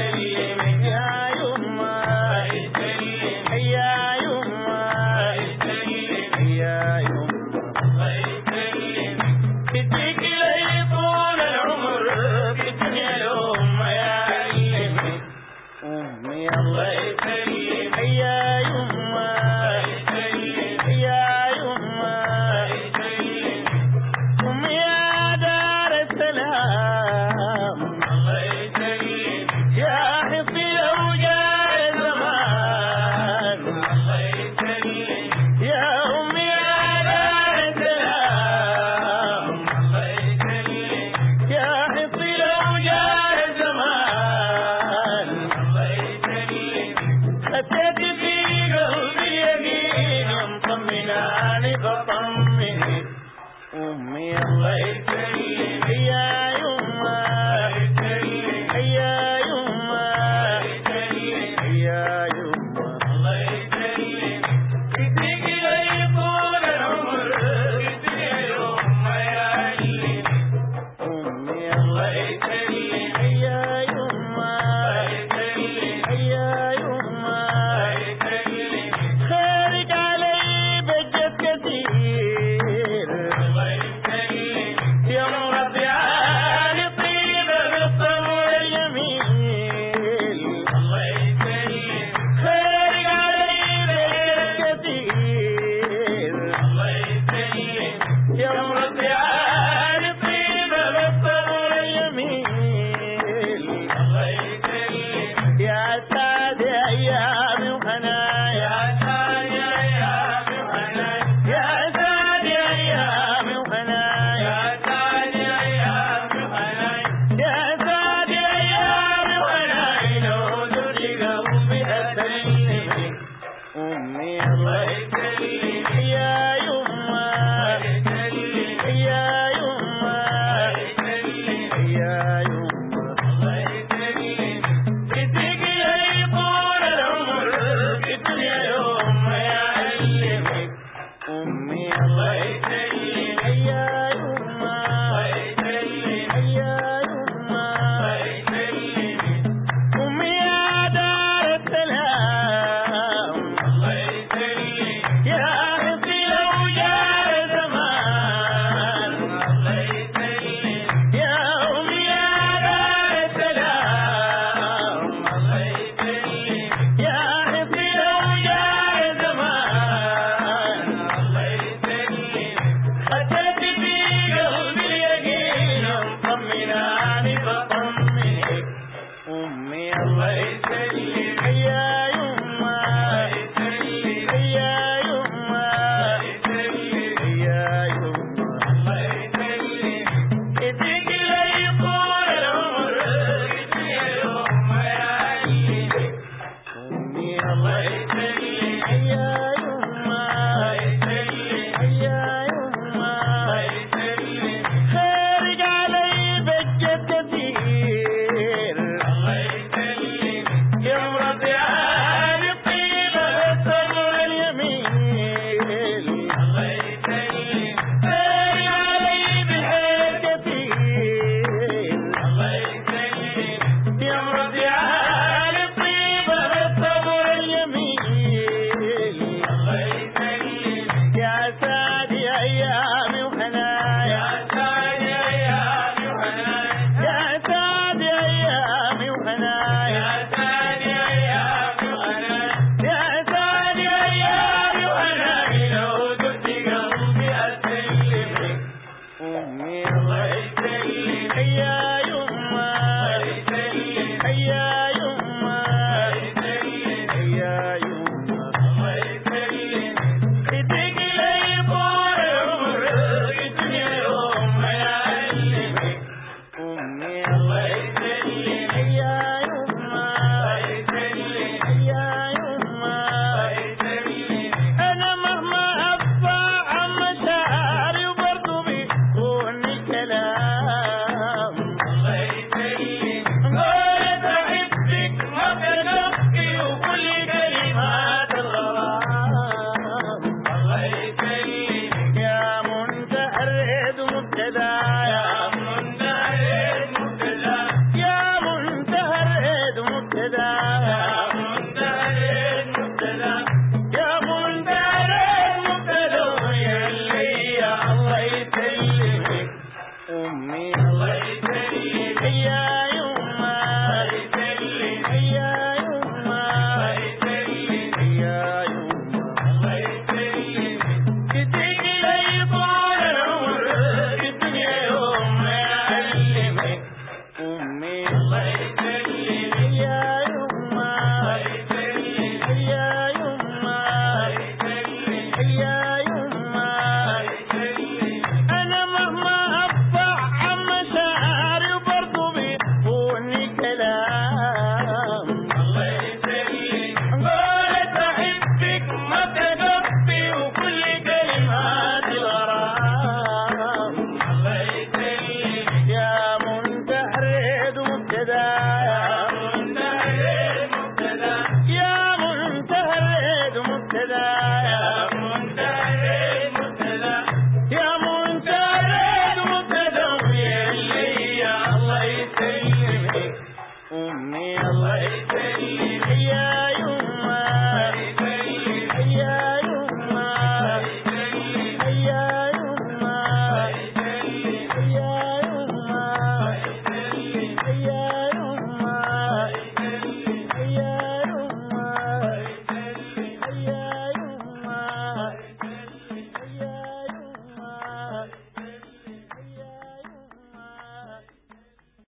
लिए the family. Umi alaikum. يا ಸದಾ كذا